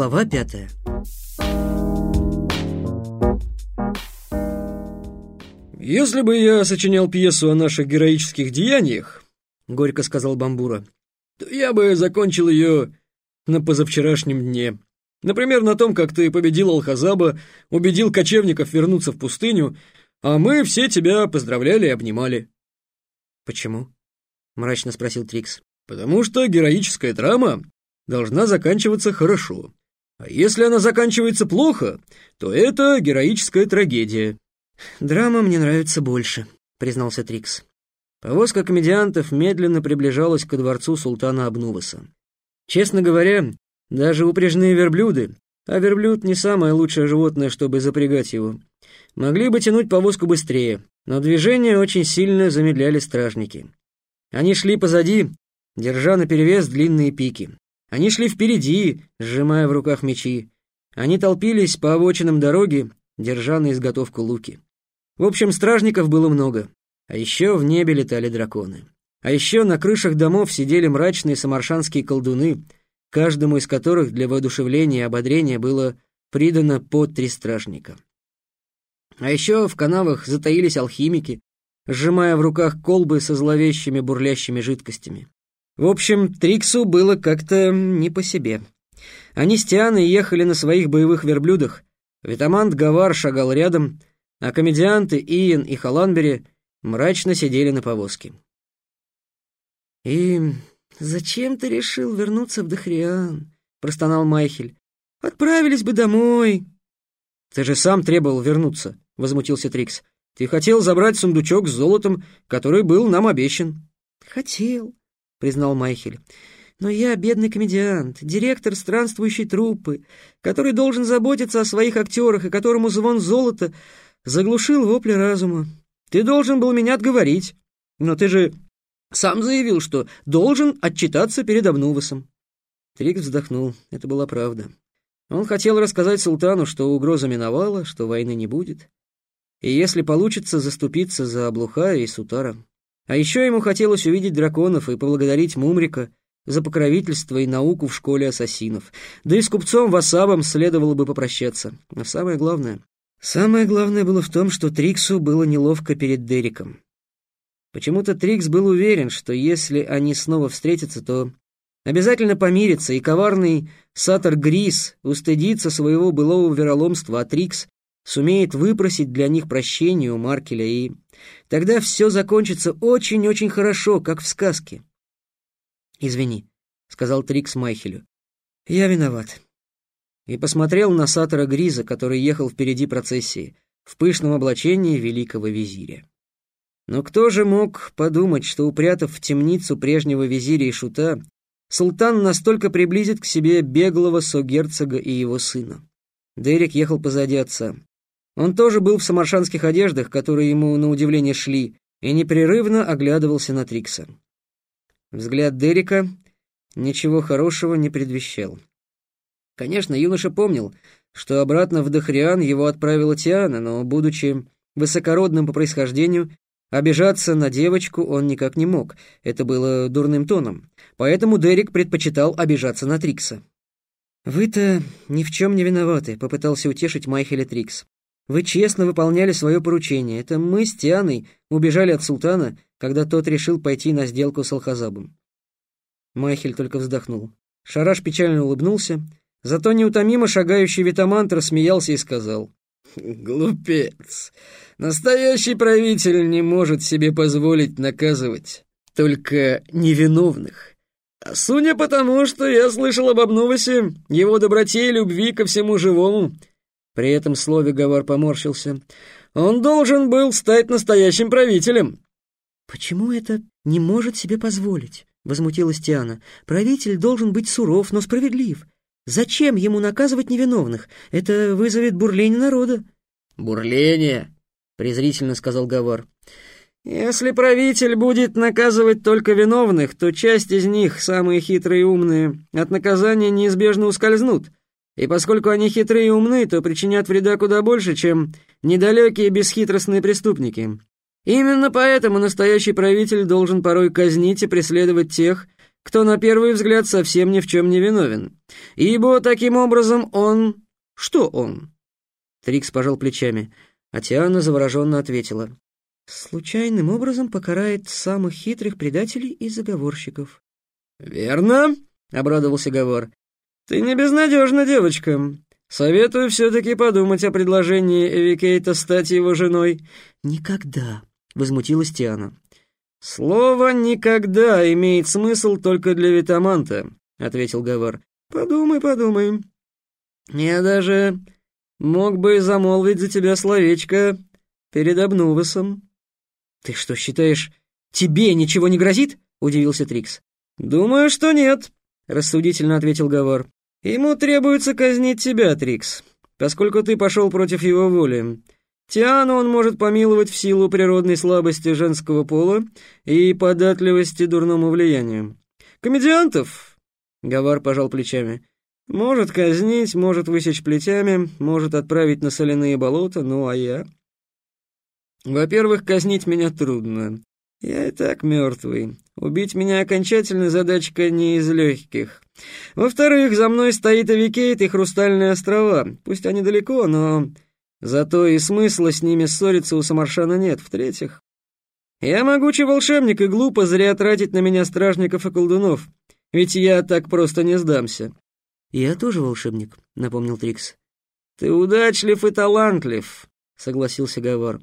Глава пятая. «Если бы я сочинял пьесу о наших героических деяниях, — горько сказал Бамбура, — то я бы закончил ее на позавчерашнем дне. Например, на том, как ты победил Алхазаба, убедил кочевников вернуться в пустыню, а мы все тебя поздравляли и обнимали». «Почему?» — мрачно спросил Трикс. «Потому что героическая драма должна заканчиваться хорошо. А если она заканчивается плохо, то это героическая трагедия». «Драма мне нравится больше», — признался Трикс. Повозка комедиантов медленно приближалась ко дворцу султана Абнуваса. Честно говоря, даже упряжные верблюды, а верблюд не самое лучшее животное, чтобы запрягать его, могли бы тянуть повозку быстрее, но движение очень сильно замедляли стражники. Они шли позади, держа наперевес длинные пики. Они шли впереди, сжимая в руках мечи. Они толпились по обочинам дороги, держа на изготовку луки. В общем, стражников было много. А еще в небе летали драконы. А еще на крышах домов сидели мрачные самаршанские колдуны, каждому из которых для воодушевления и ободрения было придано по три стражника. А еще в канавах затаились алхимики, сжимая в руках колбы со зловещими бурлящими жидкостями. В общем, Триксу было как-то не по себе. Они с Тианой ехали на своих боевых верблюдах, Витамант Гавар шагал рядом, а комедианты Иен и Халанбери мрачно сидели на повозке. «И зачем ты решил вернуться в Дахриан?» — простонал Майхель. «Отправились бы домой». «Ты же сам требовал вернуться», — возмутился Трикс. «Ты хотел забрать сундучок с золотом, который был нам обещан». «Хотел», — признал Майхель. «Но я бедный комедиант, директор странствующей труппы, который должен заботиться о своих актерах и которому звон золота заглушил вопли разума. Ты должен был меня отговорить, но ты же сам заявил, что должен отчитаться перед Обнувасом». Трикс вздохнул. Это была правда. Он хотел рассказать султану, что угроза миновала, что войны не будет. И если получится, заступиться за Облуха и Сутара. А еще ему хотелось увидеть драконов и поблагодарить Мумрика за покровительство и науку в школе ассасинов. Да и с купцом Васабом следовало бы попрощаться. А самое главное... Самое главное было в том, что Триксу было неловко перед Дериком. Почему-то Трикс был уверен, что если они снова встретятся, то обязательно помирятся, и коварный Сатор Грис устыдится своего былого вероломства, а Трикс сумеет выпросить для них прощения у Маркеля, и тогда все закончится очень-очень хорошо, как в сказке. «Извини», — сказал Трикс Майхелю. «Я виноват». И посмотрел на Сатора Гриза, который ехал впереди процессии, в пышном облачении великого визиря. Но кто же мог подумать, что, упрятав в темницу прежнего визиря и шута, султан настолько приблизит к себе беглого согерцога и его сына? Дерек ехал позади отца. Он тоже был в самаршанских одеждах, которые ему, на удивление, шли, и непрерывно оглядывался на Трикса. Взгляд Дерека ничего хорошего не предвещал. Конечно, юноша помнил, что обратно в Дахриан его отправила Тиана, но, будучи высокородным по происхождению, обижаться на девочку он никак не мог, это было дурным тоном, поэтому Дерек предпочитал обижаться на Трикса. «Вы-то ни в чем не виноваты», — попытался утешить Майхеля Трикс. «Вы честно выполняли свое поручение. Это мы с Тианой убежали от султана, когда тот решил пойти на сделку с Алхазабом. Майхель только вздохнул. Шараш печально улыбнулся, зато неутомимо шагающий Витамант рассмеялся и сказал. «Глупец! Настоящий правитель не может себе позволить наказывать только невиновных. А судя по что я слышал об Обнувасе, его доброте и любви ко всему живому, при этом слове Гавар поморщился, он должен был стать настоящим правителем. «Почему это не может себе позволить?» — возмутилась Тиана. «Правитель должен быть суров, но справедлив. Зачем ему наказывать невиновных? Это вызовет бурление народа». «Бурление?» — презрительно сказал Гавар. «Если правитель будет наказывать только виновных, то часть из них, самые хитрые и умные, от наказания неизбежно ускользнут. И поскольку они хитрые и умны, то причинят вреда куда больше, чем недалекие бесхитростные преступники. Именно поэтому настоящий правитель должен порой казнить и преследовать тех, кто на первый взгляд совсем ни в чем не виновен. Ибо таким образом он... Что он?» Трикс пожал плечами, а Тиана завороженно ответила. «Случайным образом покарает самых хитрых предателей и заговорщиков». «Верно», — обрадовался Гавар. «Ты не безнадежна, девочка. Советую все-таки подумать о предложении Эвикейта стать его женой». «Никогда», — возмутилась Тиана. «Слово «никогда» имеет смысл только для Витаманта», — ответил Гавар. «Подумай, подумай. Я даже мог бы замолвить за тебя словечко перед Обнувасом». «Ты что, считаешь, тебе ничего не грозит?» — удивился Трикс. «Думаю, что нет», — рассудительно ответил Гавар. «Ему требуется казнить тебя, Трикс, поскольку ты пошел против его воли. Тиану он может помиловать в силу природной слабости женского пола и податливости дурному влиянию. Комедиантов, — Гавар пожал плечами, — может казнить, может высечь плетями, может отправить на соляные болота, ну а я... Во-первых, казнить меня трудно. Я и так мертвый. Убить меня окончательно задачка не из легких. Во-вторых, за мной стоит Авикейт и Хрустальные острова. Пусть они далеко, но Зато и смысла с ними ссориться у Самаршана нет. В-третьих, я могучий волшебник, и глупо зря тратить на меня стражников и колдунов, ведь я так просто не сдамся». «Я тоже волшебник», — напомнил Трикс. «Ты удачлив и талантлив», — согласился Гавар.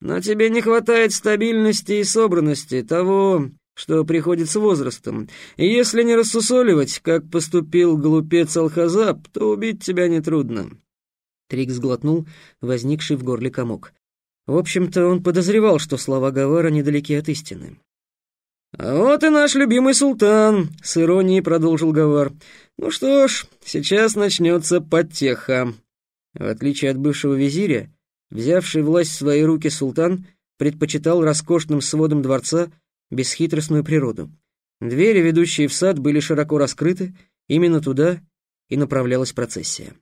«Но тебе не хватает стабильности и собранности, того, что приходит с возрастом. И если не рассусоливать, как поступил глупец Алхазаб, то убить тебя нетрудно. Трик сглотнул возникший в горле комок. В общем-то, он подозревал, что слова Гавара недалеки от истины. «А вот и наш любимый султан», — с иронией продолжил Гавар. «Ну что ж, сейчас начнется потеха». В отличие от бывшего визиря, взявший власть в свои руки султан предпочитал роскошным сводом дворца бесхитростную природу. Двери, ведущие в сад, были широко раскрыты, именно туда и направлялась процессия.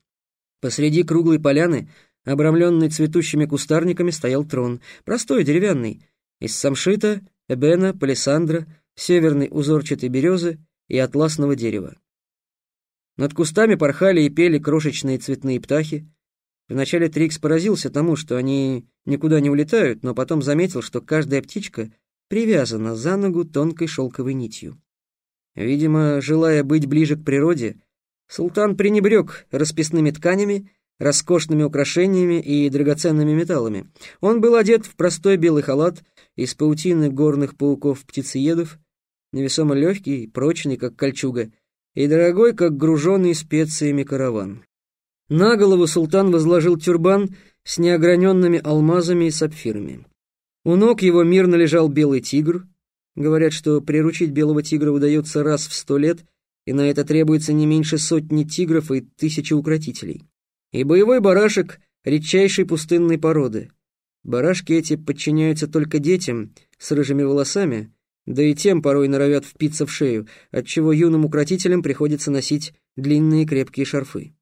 Посреди круглой поляны, обрамленной цветущими кустарниками, стоял трон, простой, деревянный, из самшита, эбена, палисандра, северной узорчатой березы и атласного дерева. Над кустами порхали и пели крошечные цветные птахи. Вначале Трикс поразился тому, что они никуда не улетают, но потом заметил, что каждая птичка привязана за ногу тонкой шелковой нитью. Видимо, желая быть ближе к природе, Султан пренебрег расписными тканями, роскошными украшениями и драгоценными металлами. Он был одет в простой белый халат из паутины горных пауков-птицеедов, невесомо легкий, прочный, как кольчуга, и дорогой, как груженный специями караван. На голову султан возложил тюрбан с неограненными алмазами и сапфирами. У ног его мирно лежал белый тигр. Говорят, что приручить белого тигра удается раз в сто лет — и на это требуется не меньше сотни тигров и тысячи укротителей. И боевой барашек редчайшей пустынной породы. Барашки эти подчиняются только детям с рыжими волосами, да и тем порой норовят впиться в шею, отчего юным укротителям приходится носить длинные крепкие шарфы.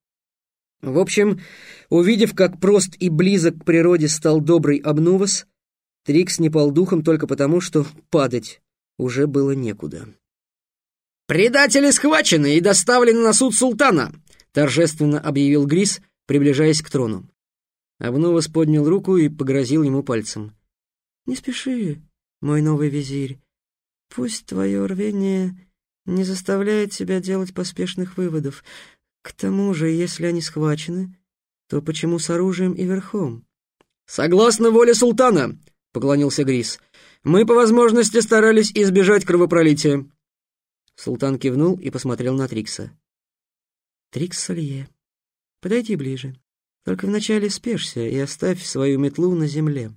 В общем, увидев, как прост и близок к природе стал добрый Обнувас, Трикс не пал духом только потому, что падать уже было некуда. «Предатели схвачены и доставлены на суд султана», — торжественно объявил Грис, приближаясь к трону. Обнувас поднял руку и погрозил ему пальцем. «Не спеши, мой новый визирь. Пусть твое рвение не заставляет тебя делать поспешных выводов. К тому же, если они схвачены, то почему с оружием и верхом?» «Согласно воле султана», — поклонился Грис, — «мы по возможности старались избежать кровопролития». Султан кивнул и посмотрел на Трикса. «Трикс Салье, подойди ближе. Только вначале спешься и оставь свою метлу на земле».